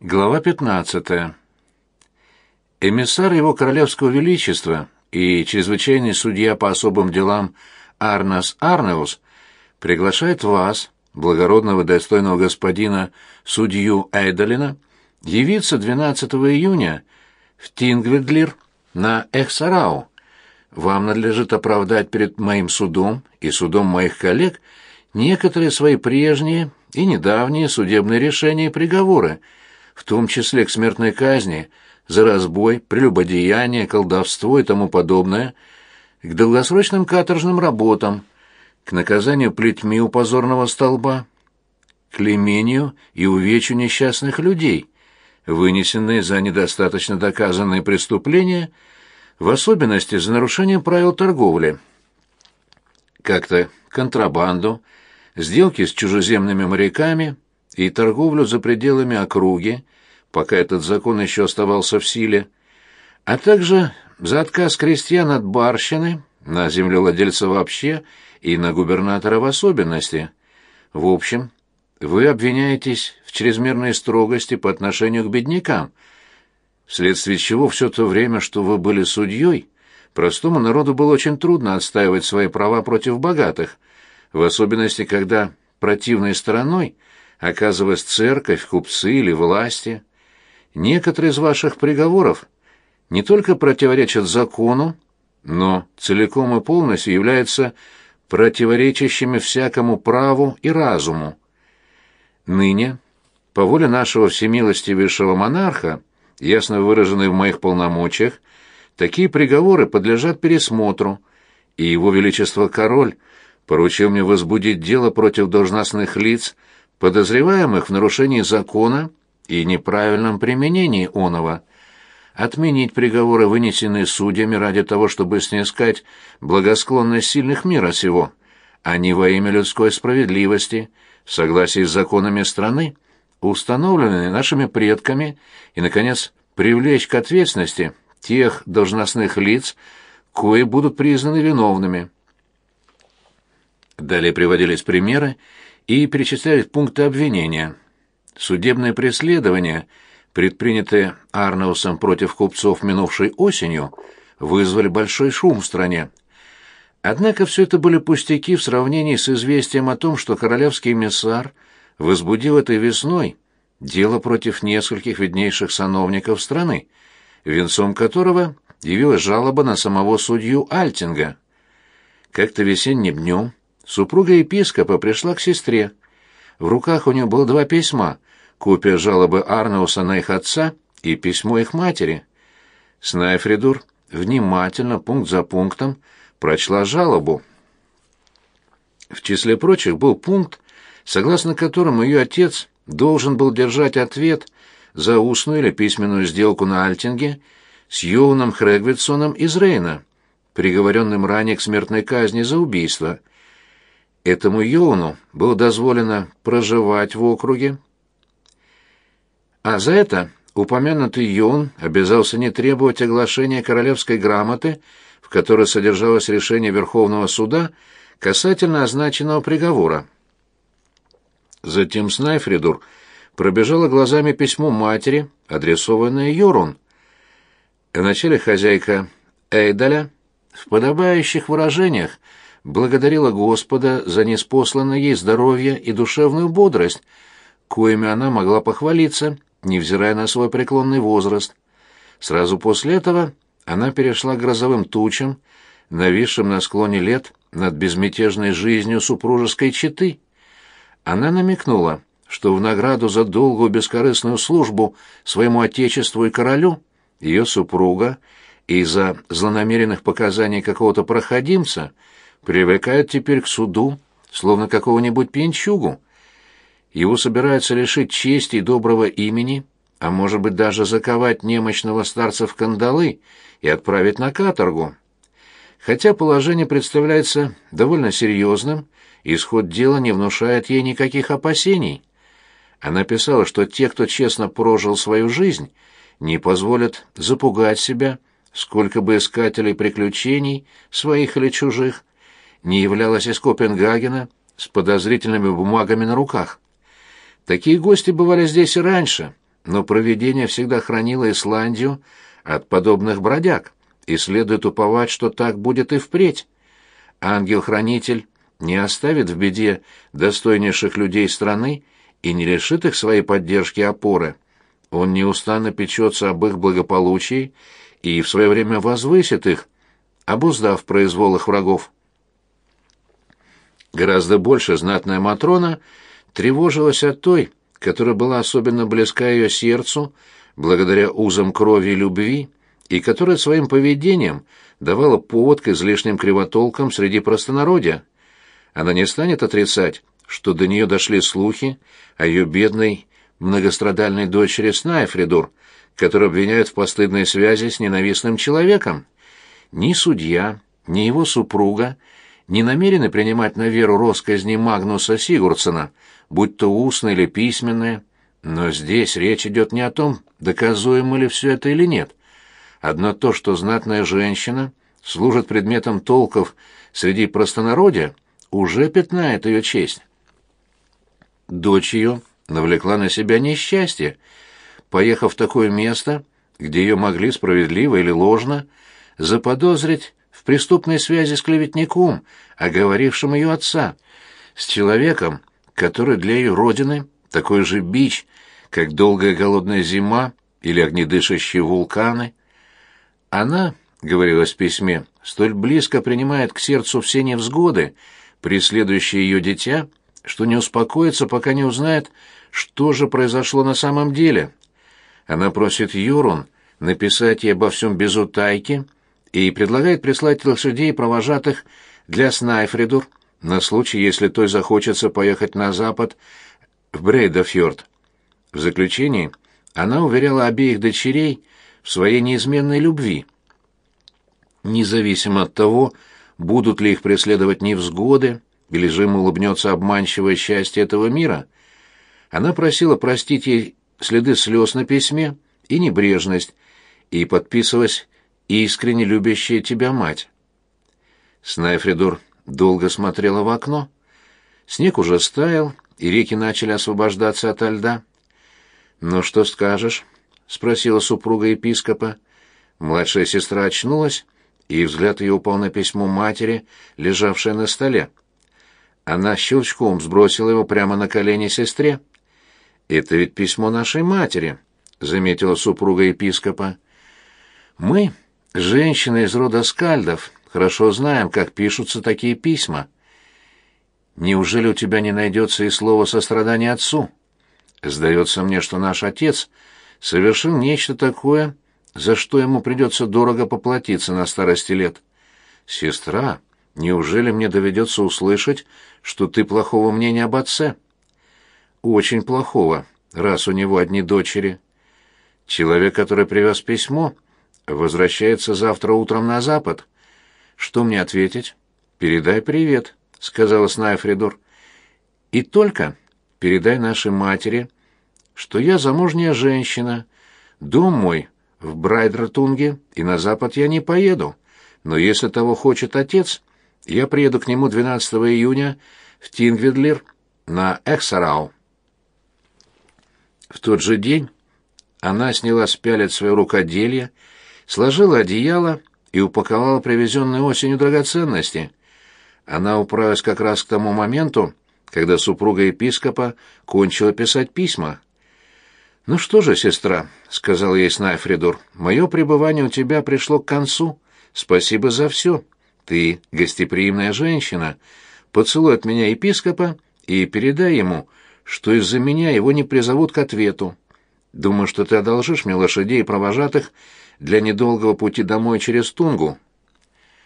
Глава 15. Эмиссар его королевского величества и чрезвычайный судья по особым делам Арнас Арнеус приглашает вас, благородного достойного господина судью Эйдолина, явиться 12 июня в Тингведлир на Эхсарау. Вам надлежит оправдать перед моим судом и судом моих коллег некоторые свои прежние и недавние судебные решения и приговоры, в том числе к смертной казни за разбой, прелюбодеяние, колдовство и тому подобное, к долгосрочным каторжным работам, к наказанию плетьми у позорного столба, к лемению и увечью несчастных людей, вынесенные за недостаточно доказанные преступления, в особенности за нарушение правил торговли, как-то контрабанду, сделки с чужеземными моряками – и торговлю за пределами округи, пока этот закон еще оставался в силе, а также за отказ крестьян от барщины на землевладельца вообще и на губернатора в особенности. В общем, вы обвиняетесь в чрезмерной строгости по отношению к беднякам, вследствие чего все то время, что вы были судьей, простому народу было очень трудно отстаивать свои права против богатых, в особенности, когда противной стороной – оказывалась церковь, купцы или власти. Некоторые из ваших приговоров не только противоречат закону, но целиком и полностью являются противоречащими всякому праву и разуму. Ныне, по воле нашего всемилостивейшего монарха, ясно выраженной в моих полномочиях, такие приговоры подлежат пересмотру, и его величество король поручил мне возбудить дело против должностных лиц, подозреваемых в нарушении закона и неправильном применении оного, отменить приговоры, вынесенные судьями ради того, чтобы снискать благосклонность сильных мира сего, а не во имя людской справедливости, в согласии с законами страны, установленными нашими предками, и, наконец, привлечь к ответственности тех должностных лиц, кои будут признаны виновными. Далее приводились примеры, и перечислялись пункты обвинения. Судебное преследование, предпринятое Арнеусом против купцов минувшей осенью, вызвали большой шум в стране. Однако все это были пустяки в сравнении с известием о том, что королевский эмиссар возбудил этой весной дело против нескольких виднейших сановников страны, венцом которого явилась жалоба на самого судью Альтинга. Как-то весенним днем Супруга епископа пришла к сестре. В руках у нее было два письма, копия жалобы Арнауса на их отца и письмо их матери. Снайфридур внимательно, пункт за пунктом, прочла жалобу. В числе прочих был пункт, согласно которому ее отец должен был держать ответ за устную или письменную сделку на Альтинге с Йоуном Хрегвитсоном из Рейна, приговоренным ранее к смертной казни за убийство – Этому Йоуну было дозволено проживать в округе, а за это упомянутый Йоун обязался не требовать оглашения королевской грамоты, в которой содержалось решение Верховного суда касательно означенного приговора. Затем Снайфридур пробежала глазами письмо матери, адресованное Йорун. Вначале хозяйка Эйдаля в подобающих выражениях благодарила Господа за неспосланное ей здоровье и душевную бодрость, коими она могла похвалиться, невзирая на свой преклонный возраст. Сразу после этого она перешла к грозовым тучам, нависшим на склоне лет над безмятежной жизнью супружеской четы. Она намекнула, что в награду за долгую бескорыстную службу своему отечеству и королю ее супруга из-за злонамеренных показаний какого-то проходимца — привыкает теперь к суду, словно какого-нибудь пьянчугу. Его собираются лишить чести и доброго имени, а может быть даже заковать немощного старца в кандалы и отправить на каторгу. Хотя положение представляется довольно серьезным, исход дела не внушает ей никаких опасений. Она писала, что те, кто честно прожил свою жизнь, не позволят запугать себя, сколько бы искателей приключений, своих или чужих, не являлась из Копенгагена с подозрительными бумагами на руках. Такие гости бывали здесь и раньше, но провидение всегда хранило Исландию от подобных бродяг, и следует уповать, что так будет и впредь. Ангел-хранитель не оставит в беде достойнейших людей страны и не лишит их своей поддержки и опоры. Он неустанно печется об их благополучии и в свое время возвысит их, обуздав произвол их врагов. Гораздо больше знатная Матрона тревожилась от той, которая была особенно близка ее сердцу, благодаря узам крови и любви, и которая своим поведением давала повод к излишним кривотолкам среди простонародья. Она не станет отрицать, что до нее дошли слухи о ее бедной, многострадальной дочери Снайфридур, которую обвиняют в постыдной связи с ненавистным человеком. Ни судья, ни его супруга не намерены принимать на веру росказни Магнуса Сигурдсона, будь то устные или письменные, но здесь речь идет не о том, доказуемо ли все это или нет. Одно то, что знатная женщина служит предметом толков среди простонародья, уже пятнает ее честь. Дочь ее навлекла на себя несчастье, поехав в такое место, где ее могли справедливо или ложно заподозрить преступной связи с клеветником, оговорившим ее отца, с человеком, который для ее родины такой же бич, как долгая голодная зима или огнедышащие вулканы. Она, говорилось в письме, столь близко принимает к сердцу все невзгоды, преследующие ее дитя, что не успокоится, пока не узнает, что же произошло на самом деле. Она просит Юрун написать ей обо всем без утайки и предлагает прислать лошадей и провожатых для Снайфридур на случай, если той захочется поехать на запад в Брейдафьорд. В заключении она уверяла обеих дочерей в своей неизменной любви. Независимо от того, будут ли их преследовать невзгоды, или же ему улыбнется обманчивое счастье этого мира, она просила простить ей следы слез на письме и небрежность, и подписывалась «Искренне любящая тебя мать». Снайфридур долго смотрела в окно. Снег уже стаял, и реки начали освобождаться ото льда. «Ну что скажешь?» — спросила супруга епископа. Младшая сестра очнулась, и взгляд ее упал на письмо матери, лежавшее на столе. Она щелчком сбросила его прямо на колени сестре. «Это ведь письмо нашей матери», — заметила супруга епископа. «Мы, женщины из рода скальдов, хорошо знаем, как пишутся такие письма. Неужели у тебя не найдется и слова сострадания отцу? Сдается мне, что наш отец совершил нечто такое, за что ему придется дорого поплатиться на старости лет. Сестра, неужели мне доведется услышать, что ты плохого мнения об отце?» «Очень плохого, раз у него одни дочери. Человек, который привез письмо, возвращается завтра утром на запад. Что мне ответить? Передай привет, сказала Снайфридор. И только передай нашей матери, что я замужняя женщина. Дом мой в Брайдратунге, и на запад я не поеду. Но если того хочет отец, я приеду к нему 12 июня в Тингведлир на Эксарау. В тот же день она сняла с пялец свое рукоделие, сложила одеяло и упаковала привезенные осенью драгоценности. Она управилась как раз к тому моменту, когда супруга епископа кончила писать письма. «Ну что же, сестра», — сказал ей Снайфридур, — «мое пребывание у тебя пришло к концу. Спасибо за все. Ты гостеприимная женщина. Поцелуй от меня епископа и передай ему, что из-за меня его не призовут к ответу. Думаю, что ты одолжишь мне лошадей и провожатых для недолгого пути домой через Тунгу.